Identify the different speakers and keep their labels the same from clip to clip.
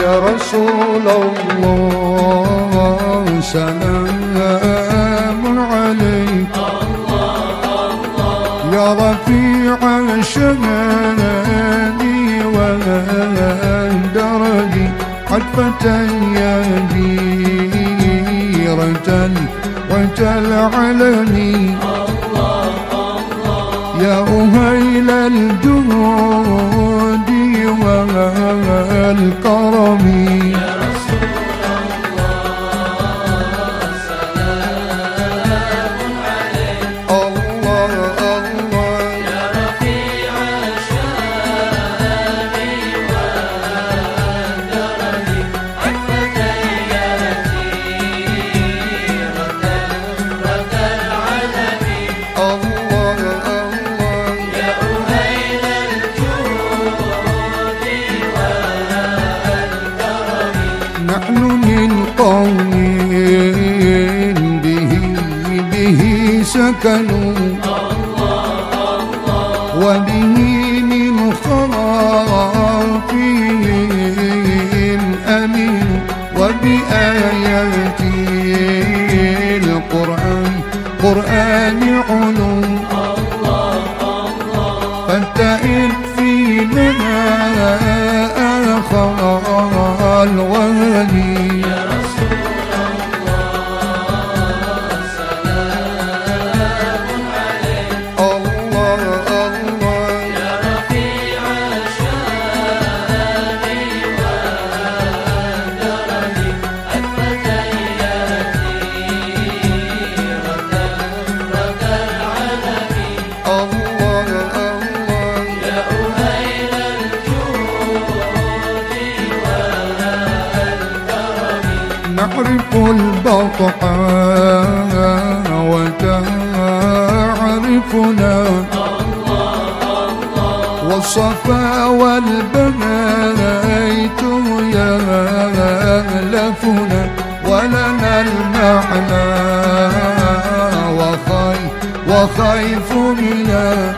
Speaker 1: رسول الله سلام عليك. يا رفيع والدرج حتفة يا ديرة وتلعلني. يا أهيل الجود والكرم سكنوا وبه من خرافهم أمين. وبآيات القرآن. قرآن علوم. فانتئن في لنا آخر الوهدي البطحاء وتعرفنا والصفا والبنيت يألفنا ولنا المعنى وخي وخيف منا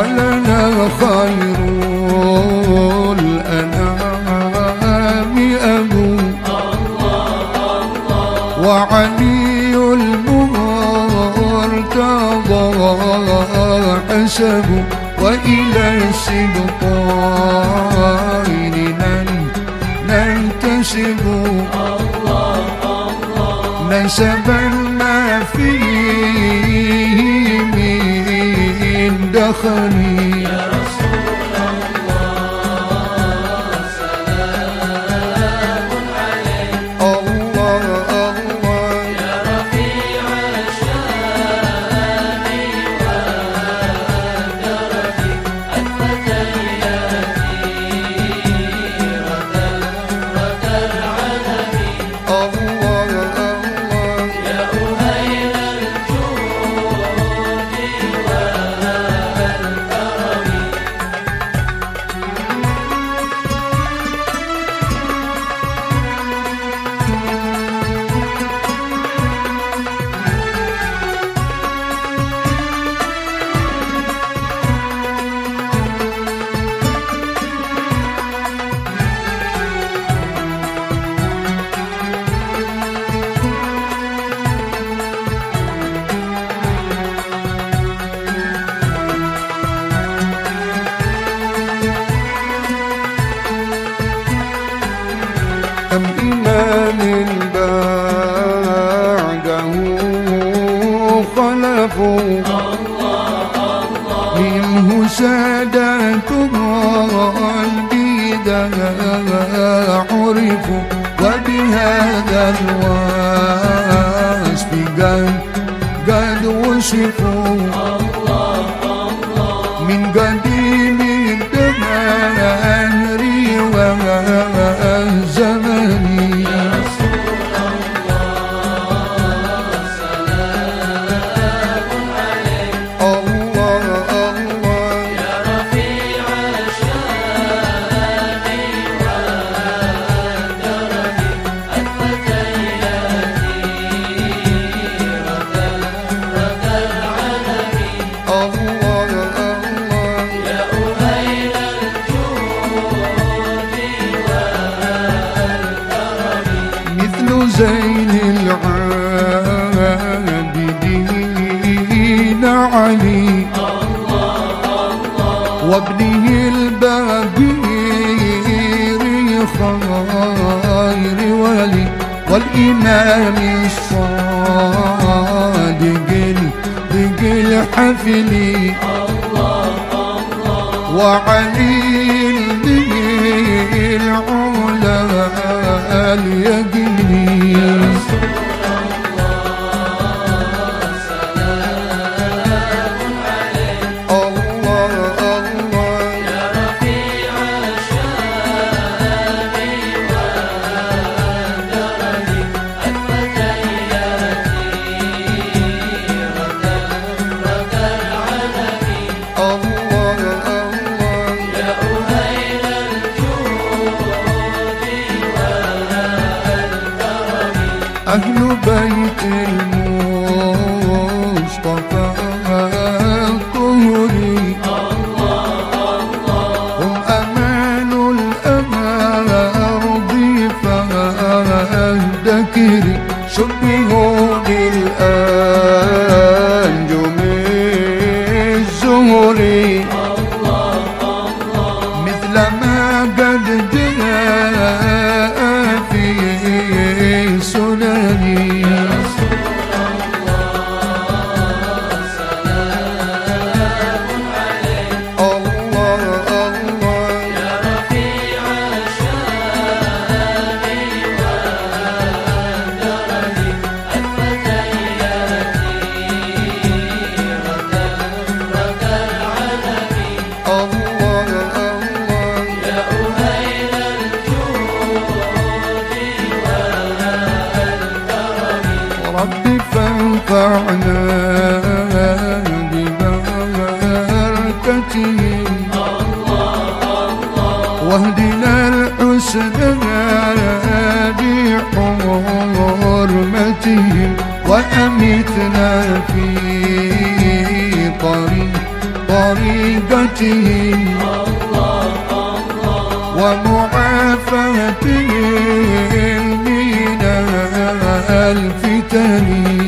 Speaker 1: ولنا خير الأنام أبو وعلي المرتضى حسب وإلى السبطين ننتسب. نسبا ما فيه من Allah زين العابدين علي. وابنه البابير خير ولي. والإمام الصادق الدق الحفل. وعلي العلا اليقين أهل بيت المصطفى الطهري هم أمان الأرض فاهدكر شبهوا بالأنجم ببركتهم واهدنا الحسنى بحرمتهم وأمتنا في طريق طريقتهم ومعافاتهم من الفتن.